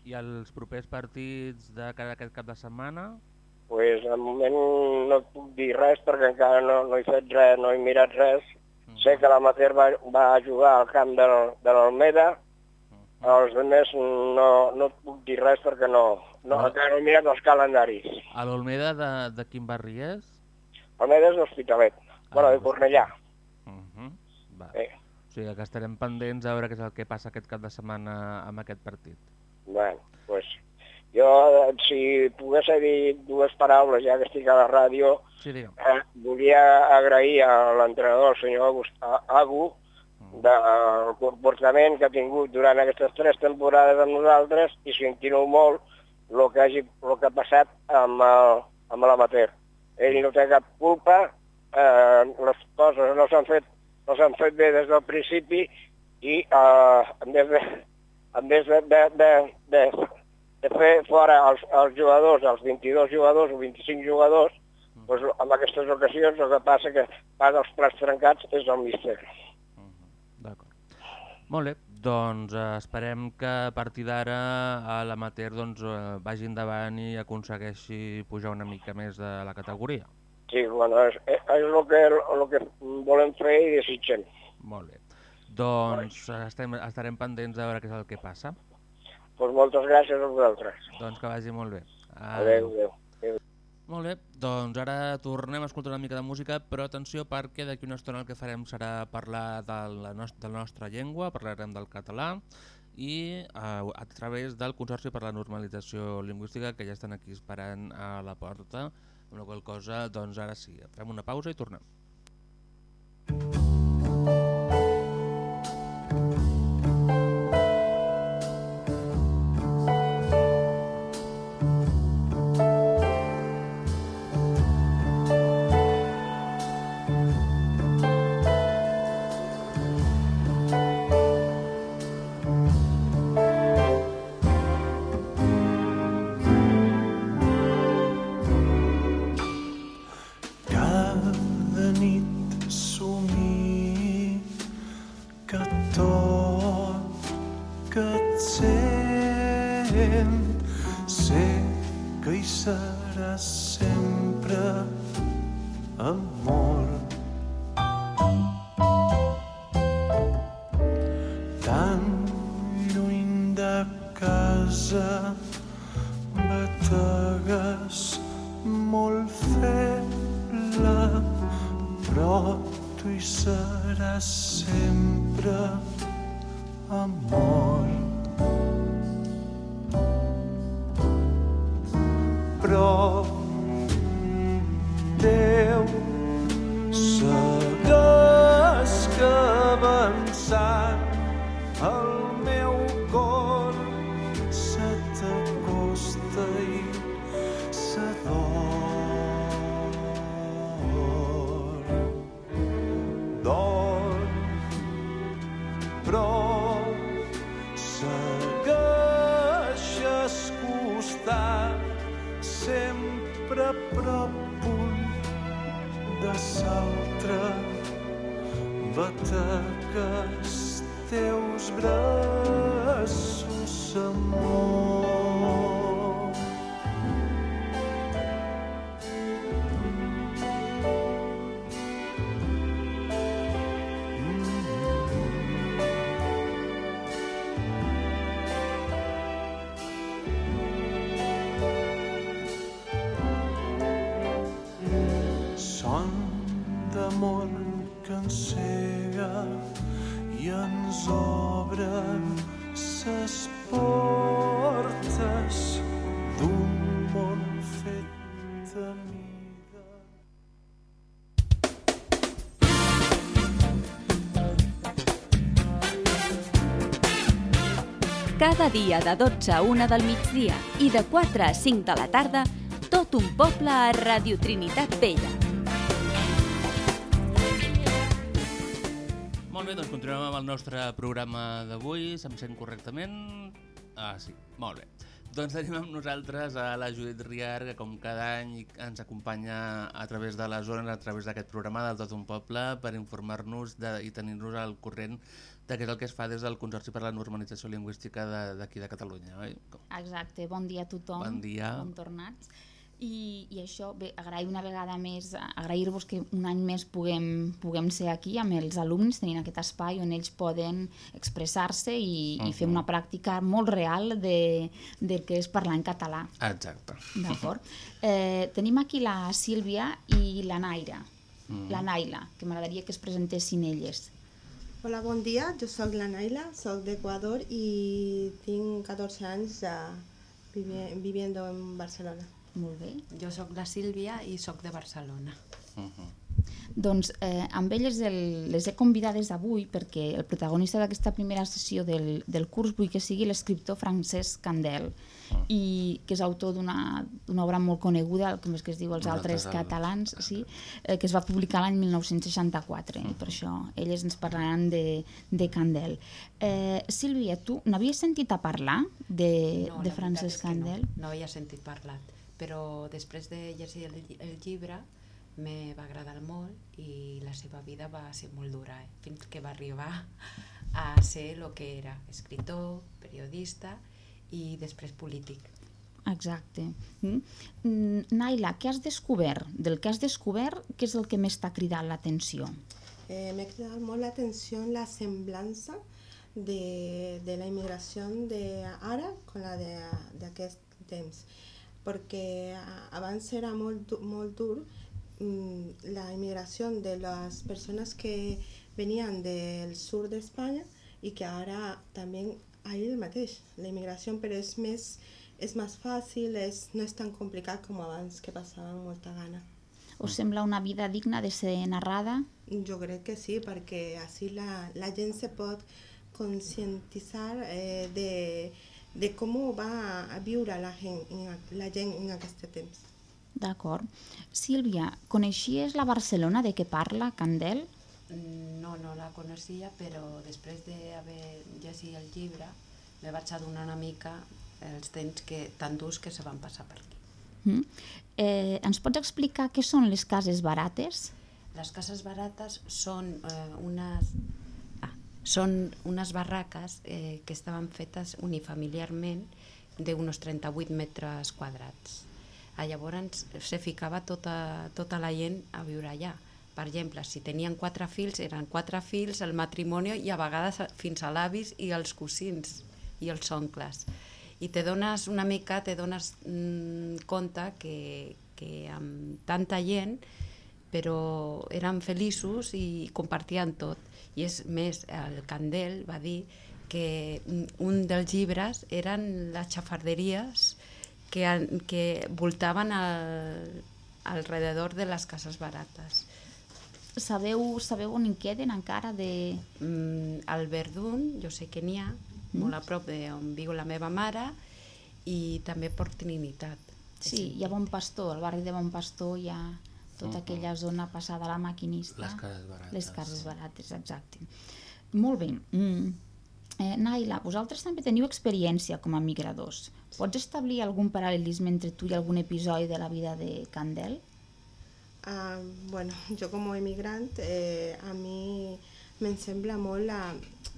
Speaker 2: I els propers partits de cada aquest cap de setmana?
Speaker 6: pues, de moment no puc dir res perquè encara no, no he fet res, no he mirat res. Sé que l'amater va, va jugar al camp de, de l'Almeda, els altres no, no et puc dir res perquè no, no,
Speaker 2: Ah.
Speaker 6: encara no he mirat els calendaris.
Speaker 2: A l'Olmeda de, de quin barri és?
Speaker 6: Almeda és l'Hospitalet, bueno, de Cornellà.
Speaker 2: Uh -huh. Va.
Speaker 6: Eh.
Speaker 2: O sigui que estarem pendents a veure què és el que passa aquest cap de setmana amb aquest partit.
Speaker 6: Bueno, pues, jo, si pogués dir dues paraules, ja que estic a la ràdio,
Speaker 2: Sí, digue'm.
Speaker 6: eh, volia agrair a l'entrenador, el senyor Agust, Agu, del comportament que ha tingut durant aquestes tres temporades amb nosaltres i sentint-ho molt el que, hagi, el que ha passat amb el- amb l'amater. Ell no té cap culpa, eh, les coses no s'han fet, no s'han fet bé des del principi i eh, en vez de, en vez de, de, de, de, de fer fora els, els jugadors, els 22 jugadors o 25 jugadors, doncs, en aquestes ocasions el que passa que paga els plats trencats és el míster.
Speaker 2: Molt bé, doncs eh, esperem que a partir d'ara a l'amater doncs, eh, vagi endavant i aconsegueixi pujar una mica més de la categoria.
Speaker 6: Sí, bueno, és, és el, que, el que volem fer i desitgem.
Speaker 2: Molt bé. Doncs eh, estem, estarem pendents de veure què és el que passa.
Speaker 6: Doncs moltes gràcies a vosaltres.
Speaker 2: Doncs que vagi molt bé.
Speaker 6: Adéu, adéu. adéu.
Speaker 2: Molt bé, doncs ara tornem a escoltar una mica de música, però atenció perquè d'aquí una estona el que farem serà parlar de la, nos de la nostra llengua, parlarem del català i eh, a través del Consorci per la Normalització Lingüística que ja estan aquí esperant a la porta, amb la qual cosa doncs ara sí, fem una pausa i tornem.
Speaker 3: Cada
Speaker 4: Cada dia de 12 a 1 del migdia i de 4 a 5 de la tarda, tot un poble a Radio Trinitat Vella.
Speaker 2: Molt bé, doncs continuem amb el nostre programa d'avui, se'm sent correctament? Ah, sí, molt bé. Doncs tenim amb nosaltres a la Judit Riar, que com cada any ens acompanya a través de les zones, a través d'aquest programa del Tot un Poble, per informar-nos de- i tenir-nos al corrent de què és el que es fa des del Consorci per la Normalització Lingüística de- d'aquí de, de Catalunya. Oi?
Speaker 7: Exacte, bon dia a tothom.
Speaker 2: Bon dia.
Speaker 7: Bon tornats. I, I això, bé, agrair una vegada més, agrair-vos que un any més puguem, puguem ser aquí amb els alumnes, tenint aquest espai on ells poden expressar-se i, uh -huh. i fer una pràctica molt real de, del que és parlar en català.
Speaker 2: Exacte.
Speaker 7: D'acord? Eh, tenim aquí la Sílvia i la Naira,
Speaker 2: Mm.
Speaker 7: la Naila, que m'agradaria que es presentessin elles.
Speaker 8: Hola, bon dia. Jo sóc la Naila, sóc d'Equador i tinc 14 anys ja vivi viviendo en Barcelona.
Speaker 7: Molt bé.
Speaker 9: Jo sóc la Sílvia i sóc de Barcelona.
Speaker 2: Uh -huh.
Speaker 7: Doncs eh, amb elles el, les he convidades avui perquè el protagonista d'aquesta primera sessió del, del curs vull que sigui l'escriptor Francesc Candel i que és autor d'una d'una obra molt coneguda, com és que es diu Els altres catalans, sí, eh, que es va publicar l'any 1964 i per això elles ens parlaran de, de Candel. Eh, Sílvia, tu n'havies sentit a parlar de,
Speaker 9: No,
Speaker 7: de Francesc Candel?
Speaker 9: No, no havia sentit parlar, però després de llegir el, el llibre me va agradar molt i la seva vida va ser molt dura, eh? fins que va arribar a ser el que era, escritor, periodista i després polític.
Speaker 7: Exacte. Mm? Mm, Naila, què has descobert? Del que has descobert, què és el que més t'ha cridat l'atenció?
Speaker 8: Eh, M'ha cridat molt l'atenció la semblança de, de la immigració d'ara con la de- d'aquest temps. Perquè a- abans era molt, molt dur mm, la immigració de les persones que venien del sud d'Espanya i que ara també ahir el mateix, la immigració, però és més, és més fàcil, és, no és tan complicat com abans, que passava amb molta gana.
Speaker 7: Us sembla una vida digna de ser narrada?
Speaker 8: Jo crec que sí, perquè així la, la gent se pot conscientitzar eh, de, de com va a viure la gent, la gent en aquest temps.
Speaker 7: D'acord. Sílvia, coneixies la Barcelona de què parla Candel?
Speaker 9: No, no la coneixia, però després d'haver llegit el llibre me vaig adonar una mica els temps que, tan durs que se van passar per aquí.
Speaker 7: Mm? Eh, ens pots explicar què són les cases barates?
Speaker 9: Les cases barates són eh, unes són unes barraques eh, que estaven fetes unifamiliarment d'uns 38 metres quadrats. Ah, llavors se ficava tota, tota la gent a viure allà. Per exemple, si tenien quatre fills, eren quatre fills, el matrimoni i a vegades fins a l'avis i els cosins i els oncles. I te dones una mica, te dones mm, compte que, que amb tanta gent però eren feliços i compartien tot. I és més, el Candel va dir que un dels llibres eren les xafarderies que, que voltaven al, alrededor de les cases barates.
Speaker 7: Sabeu, sabeu on en queden encara de...
Speaker 9: Mm, al Verdun, jo sé que n'hi ha, mm. molt a prop d'on viu la meva mare, i també Port Trinitat.
Speaker 7: Sí, hi ha Bon Pastor, al barri de Bon Pastor hi ha tota uh -huh. aquella zona passada a la maquinista.
Speaker 2: Les cases barates.
Speaker 7: Les cases barates, exacte. Molt bé. Mm. Eh, Naila, vosaltres també teniu experiència com a migradors. Pots establir algun paral·lelisme entre tu i algun episodi de la vida de Candel?
Speaker 8: Uh, bueno, <laughs> jo com a emigrant, eh, a mi me'n sembla molt la,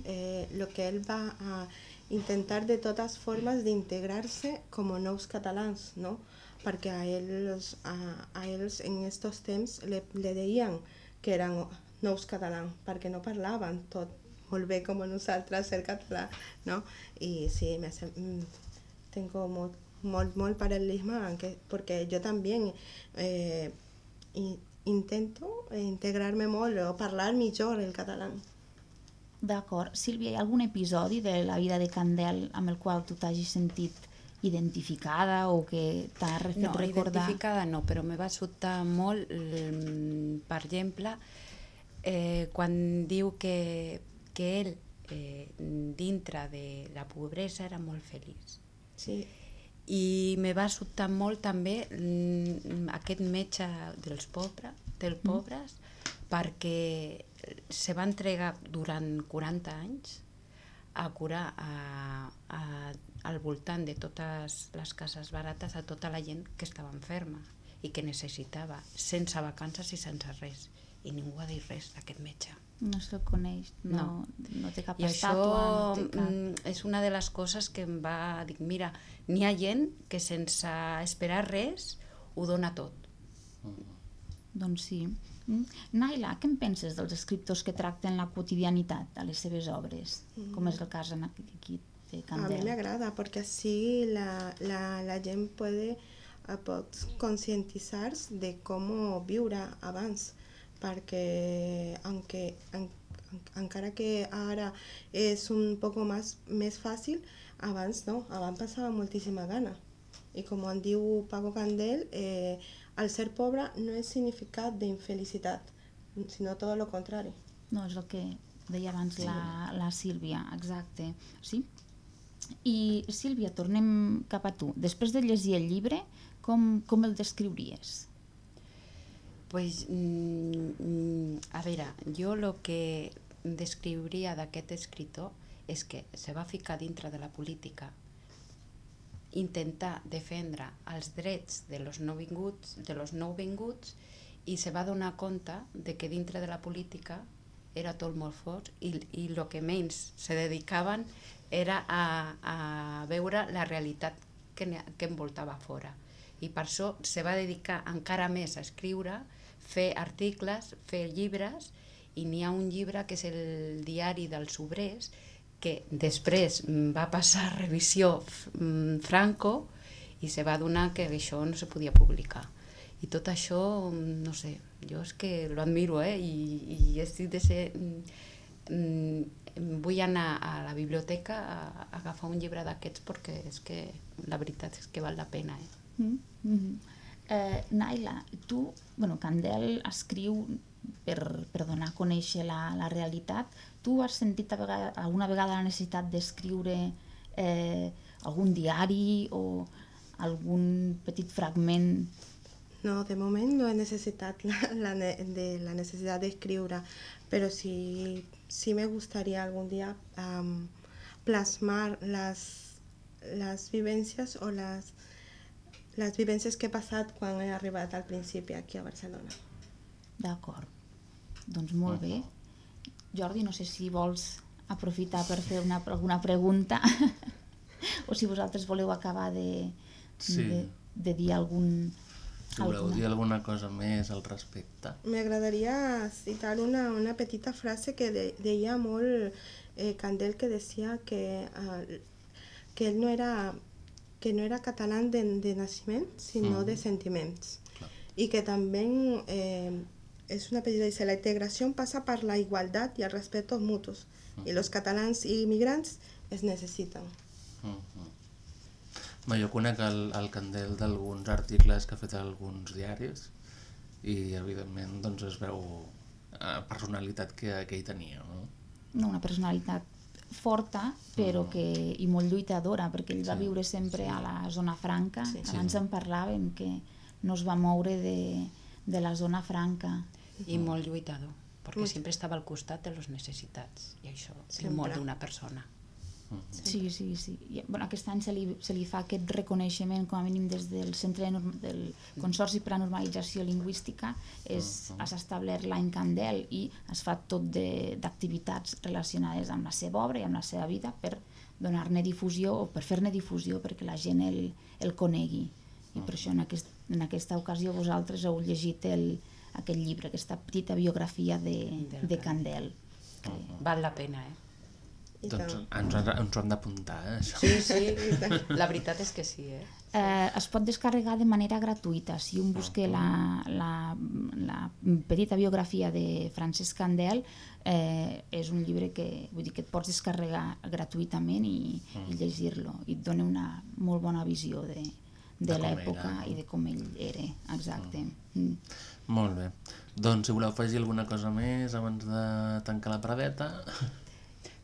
Speaker 8: eh, lo que ell va a intentar de totes formes d'integrar-se com a nous catalans, no? Perquè a ells, a, a ells en aquests temps le, le deien que eren nous catalans, perquè no parlaven tot molt bé com nosaltres el català, no? I sí, me hace, tengo molt, molt, molt paral·lelisme, perquè jo també eh, intento integrar-me molt o parlar millor el català.
Speaker 7: D'acord. Sílvia, hi ha algun episodi de la vida de Candel amb el qual tu t'hagis sentit identificada o que t'ha fet
Speaker 9: no,
Speaker 7: recordar?
Speaker 9: No, identificada no, però me va sobtar molt, per exemple, eh, quan diu que, que ell, eh, dintre de la pobresa, era molt feliç.
Speaker 8: Sí.
Speaker 9: I me va sobtar molt també mm, aquest metge dels pobres, dels mm. pobres mm. perquè se va entregar durant 40 anys a curar a, a, al voltant de totes les cases barates a tota la gent que estava enferma i que necessitava, sense vacances i sense res. I ningú ha dit res d'aquest metge.
Speaker 7: No se'l coneix, no, no. no té cap
Speaker 9: I
Speaker 7: estàtua.
Speaker 9: això
Speaker 7: no té cap...
Speaker 9: Mm, és una de les coses que em va dir, mira, n'hi ha gent que sense esperar res ho dona tot.
Speaker 7: Mm. Doncs sí. Mm. Naila, què en penses dels escriptors que tracten la quotidianitat a les seves obres, mm. com és el cas en aquí de Candel?
Speaker 8: A mi m'agrada, perquè així la, la, la gent puede, eh, pot conscientitzar-se de com viure abans, perquè aunque, en, encara que ara és un poc més, més fàcil, abans no, abans passava moltíssima gana. I com en diu Paco Candel, eh, el ser pobre no és significat d'infelicitat, sinó tot el contrari.
Speaker 7: No, és el que deia abans sí. la, la Sílvia, exacte. Sí? I Sílvia, tornem cap a tu. Després de llegir el llibre, com, com el descriuries?
Speaker 9: Pues, mm, a veure, jo el que descriuria d'aquest escritor és que se va ficar dintre de la política intentar defendre els drets de los nouvinguts, de los nouvinguts i se va donar compte de que dintre de la política era tot molt fort i, i el que menys se dedicaven era a, a veure la realitat que, que envoltava fora. I per això se va dedicar encara més a escriure, fer articles, fer llibres, i n'hi ha un llibre que és el diari dels obrers, que després va passar a revisió mm, Franco i se va donar que això no se podia publicar. I tot això, mm, no sé, jo és que lo admiro, eh? I, i estic de ser... Mm, vull anar a la biblioteca a, a agafar un llibre d'aquests perquè és que la veritat és que val la pena, eh?
Speaker 7: Mm -hmm. eh, Naila, tu, bueno, Candel escriu per, per donar a conèixer la, la realitat, tu has sentit a vegada, alguna vegada la necessitat d'escriure eh, algun diari o algun petit fragment?
Speaker 8: No, de moment no he necessitat la, la, de la necessitat d'escriure, però sí, sí me gustaría algún día um, plasmar las, las vivencias o las, les vivències que he passat quan he arribat al principi aquí a Barcelona.
Speaker 7: D'acord. Doncs molt bé. Jordi, no sé si vols aprofitar per fer una, alguna pregunta <laughs> o si vosaltres voleu acabar de,
Speaker 2: sí.
Speaker 7: de, de dir algun...
Speaker 2: Si voleu alguna... dir alguna cosa més al respecte.
Speaker 8: M'agradaria citar una, una petita frase que de, deia molt eh, Candel que decia que, eh, que ell no era, que no era català de, de naixement, sinó mm. de sentiments. Clar. I que també eh, es una petita, dice, la integración pasa por la igualdad y el respeto mutuos. Y los catalans y inmigrantes es necesitan.
Speaker 2: Bé, jo conec el, el Candel d'alguns articles que ha fet alguns diaris i evidentment doncs es veu eh, personalitat que, que hi tenia. No?
Speaker 7: no, una personalitat forta però que, i molt lluitadora perquè ell va
Speaker 2: Sí,
Speaker 7: viure sempre a la zona franca
Speaker 8: Sí.
Speaker 7: abans en parlàvem que no es va moure de, de la zona franca
Speaker 9: I molt lluitador, perquè sempre estava al costat de les necessitats, i això és
Speaker 8: Sempre.
Speaker 9: molt d'una persona.
Speaker 7: Sí, sí, sí. I, bueno, aquest any se li, se li fa aquest reconeixement, com a mínim des del Centre de Norm del Consorci per a Normalització Lingüística, és, has establert l'any Candel i es fa tot de- d'activitats relacionades amb la seva obra i amb la seva vida per donar-ne difusió o per fer-ne difusió perquè la gent el, el conegui. I per això en, aquest, en aquesta ocasió vosaltres heu llegit el, aquest llibre, aquesta petita biografia de, de Candel. Que,
Speaker 9: Val la pena, eh?
Speaker 8: I
Speaker 2: Doncs
Speaker 8: tant.
Speaker 2: ens, ens ho hem d'apuntar, eh, això.
Speaker 9: Sí, sí, la veritat és que sí, eh?
Speaker 7: Eh, es pot descarregar de manera gratuïta. Si un busca la, la, la petita biografia de Francesc Candel, eh, és un llibre que, vull dir, que et pots descarregar gratuïtament i, i llegir-lo. I et dona una molt bona visió de, de,
Speaker 2: De
Speaker 7: l'època i de com ell era, exacte. Mm.
Speaker 2: Molt bé. Doncs si voleu afegir alguna cosa més abans de tancar la pradeta...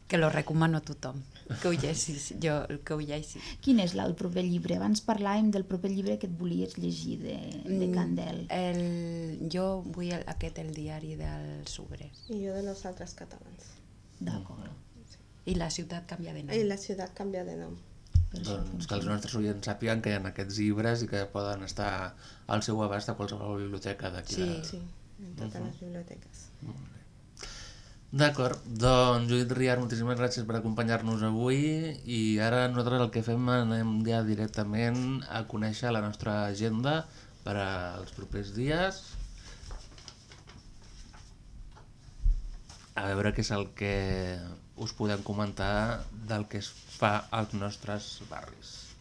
Speaker 9: Que lo recomano a tothom, que ho llegis, jo que ho llegis.
Speaker 7: Quin és el proper llibre? Abans parlàvem del proper llibre que et volies llegir de, de
Speaker 9: Mm,
Speaker 7: Candel.
Speaker 9: El, jo vull el, aquest, el diari dels obrers.
Speaker 8: Y yo de los otros catalans.
Speaker 7: D'acord.
Speaker 9: I la ciutat canvia de nom.
Speaker 8: Y la ciudad cambia de nombre.
Speaker 2: Doncs que els nostres oients sàpiguen que hi ha aquests llibres i que poden estar al seu abast a qualsevol biblioteca d'aquí.
Speaker 9: Sí.
Speaker 2: de-
Speaker 8: Sí, en todas las bibliotecas.
Speaker 2: D'acord, doncs Judit Riar, moltíssimes gràcies per acompanyar-nos avui i ara nosaltres el que fem anem ja directament a conèixer la nostra agenda per als propers dies. A veure què és el que us podem comentar del que es fa als nostres barris.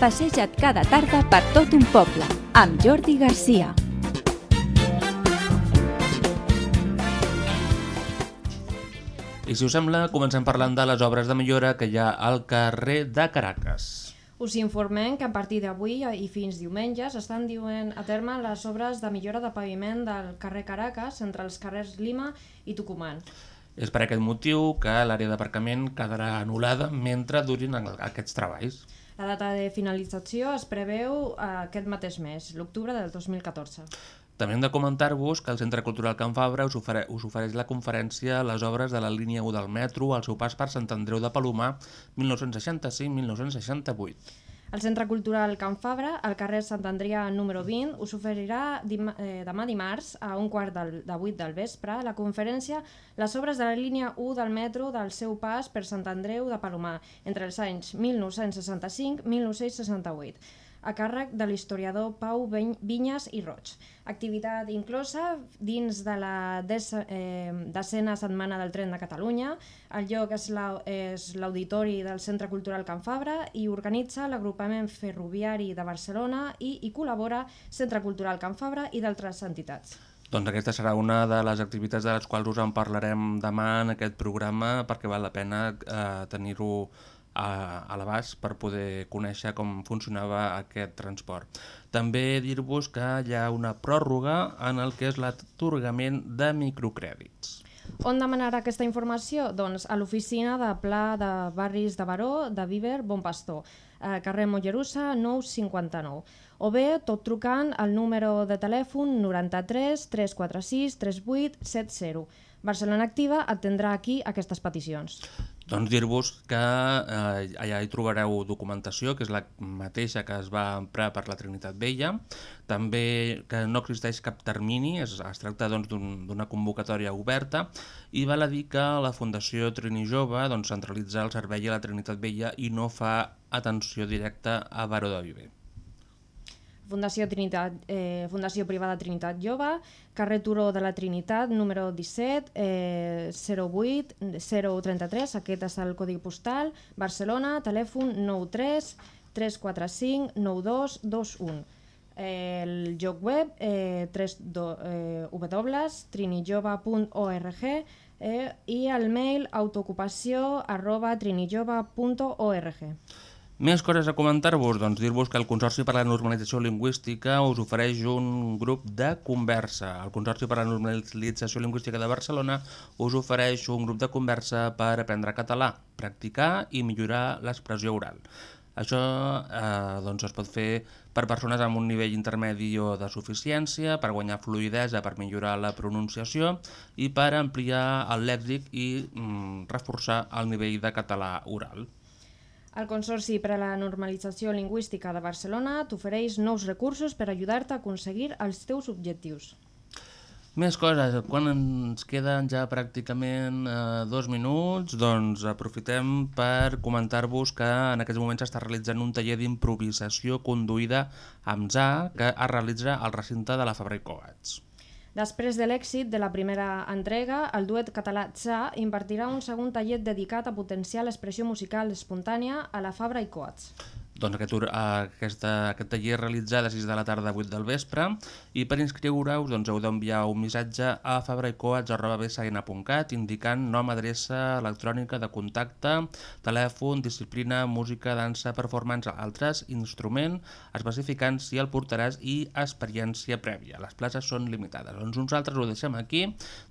Speaker 4: Passeja't cada tarda per tot un poble, amb Jordi Garcia.
Speaker 2: I si us sembla, comencem parlant de les obres de millora que hi ha al carrer de Caracas.
Speaker 1: Us informem que a partir d'avui i fins diumenge s'estan duent a terme les obres de millora de paviment del carrer Caracas entre els carrers Lima i Tucumán.
Speaker 2: És per aquest motiu que l'àrea d'aparcament quedarà anul·lada mentre durin aquests treballs.
Speaker 1: La data de finalització es preveu eh, aquest mateix mes, l'octubre del 2014.
Speaker 2: També hem de comentar-vos que el Centre Cultural Can Fabra us, ofere us ofereix la conferència Les obres de la línia 1 del metro al seu pas per Sant Andreu de Palomar 1965-1968.
Speaker 1: El Centre Cultural Can Fabra, al carrer Sant Andrea número 20, us oferirà dim eh, demà dimarts a un quart del, de 8 del vespre la conferència Les obres de la línia 1 del metro del seu pas per Sant Andreu de Palomar entre els anys 1965-1968 a càrrec de l'historiador Pau Vinyes i Roig. Activitat inclosa dins de la des, eh, decena setmana del tren de Catalunya. El lloc és la- l'auditori del Centre Cultural Can Fabra i organitza l'agrupament ferroviari de Barcelona i hi col·labora Centre Cultural Can Fabra i d'altres entitats.
Speaker 2: Doncs aquesta serà una de les activitats de les quals us en parlarem demà en aquest programa perquè val la pena eh, tenir-ho a, a l'abast per poder conèixer com funcionava aquest transport. També dir-vos que hi ha una pròrroga en el que és l'atorgament de microcrèdits.
Speaker 1: On demanar aquesta informació? Doncs a l'oficina de Pla de Barris de Baró, de Viver, Bon Pastor, eh, carrer Mollerussa 959. O bé tot trucant al número de telèfon 93 346 38 70. Barcelona Activa atendrà aquí aquestes peticions.
Speaker 2: Doncs dir-vos que eh, allà hi trobareu documentació, que és la mateixa que es va emprar per la Trinitat Vella, també que no existeix cap termini, es, es tracta doncs, d'un- d'una doncs, convocatòria oberta, i val a dir que la Fundació Trini Jove doncs, centralitza el servei a la Trinitat Vella i no fa atenció directa a Baró de Viver.
Speaker 1: Fundació, Trinitat, eh, Fundació Privada Trinitat Jove, carrer Turó de la Trinitat, número 17, eh, 08 033, aquest és el codi postal, Barcelona, telèfon 93 345 9221. El lloc web eh, 3, do, eh, www.trinijova.org eh, i el mail autoocupació arroba trinijova.org.
Speaker 2: Més coses a comentar-vos, doncs dir-vos que el Consorci per a la Normalització Lingüística us ofereix un grup de conversa. El Consorci per a la Normalització Lingüística de Barcelona us ofereix un grup de conversa per aprendre català, practicar i millorar l'expressió oral. Això eh, doncs es pot fer per persones amb un nivell intermedi o de suficiència, per guanyar fluidesa, per millorar la pronunciació i per ampliar el lèxic i mm, reforçar el nivell de català oral.
Speaker 1: El Consorci per a la Normalització Lingüística de Barcelona t'ofereix nous recursos per ajudar-te a aconseguir els teus objectius.
Speaker 2: Més coses, quan ens queden ja pràcticament eh, dos minuts, doncs aprofitem per comentar-vos que en aquests moments s'està realitzant un taller d'improvisació conduïda amb ZA que es realitza al recinte de la Fabra i Coats.
Speaker 1: Després de l'èxit de la primera entrega, el duet català Tsa impartirà un segon taller dedicat a potenciar l'expressió musical espontània a la Fabra i Coats.
Speaker 2: Doncs aquest, aquesta, aquest taller realitza de 6 de la tarda a 8 del vespre i per inscriure-us doncs, heu d'enviar un missatge a fabraicoats.bsn.cat indicant nom, adreça electrònica de contacte, telèfon, disciplina, música, dansa, performance, altres, instrument, especificant si el portaràs i experiència prèvia. Les places són limitades. Doncs nosaltres ho deixem aquí.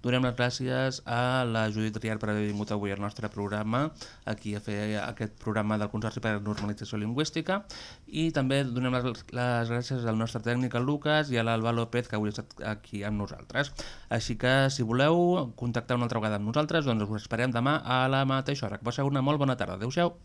Speaker 2: Donem les gràcies a la Judit Riar per haver vingut avui al nostre programa, aquí a fer aquest programa del Consorci per la Normalització Lingüística i també donem les, les gràcies al nostre tècnic, el Lucas, i a l'Alba López, que avui ha estat aquí amb nosaltres. Així que, si voleu contactar una altra vegada amb nosaltres, doncs us esperem demà a la mateixa hora. Que passeu una molt bona tarda. Adéu-siau.